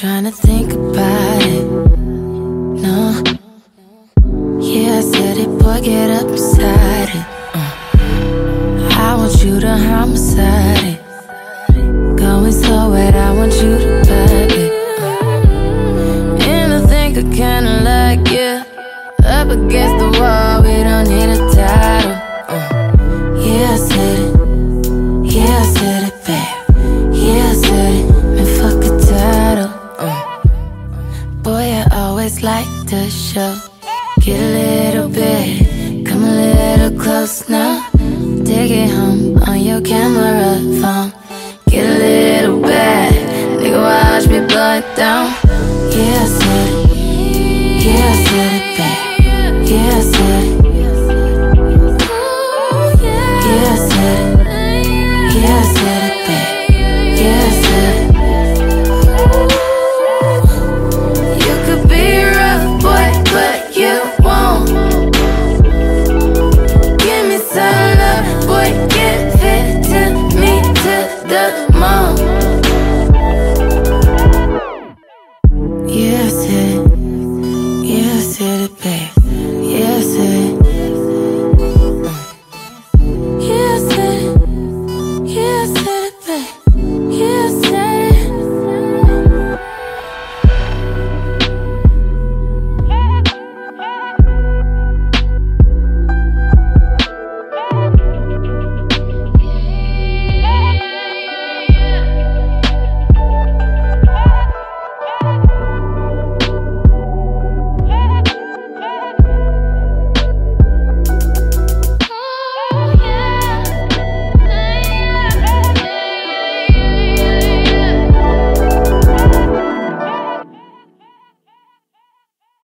trying to think about it. No. Yeah, I said it, boy, get up beside it. Uh. I want you to homicide it. Going so wet, I want you to pop it. Uh. And I think I kinda like you. Up against the always like to show. Get a little bit, come a little close now. Take it home on your camera phone. Get a little bad, nigga, watch me blow it down. Yeah, I said it. Yeah, I said it. the mall. Yeah, I said, yeah, I said it, babe. Yeah, I said. Yeah, I said it, yeah, I said it, babe.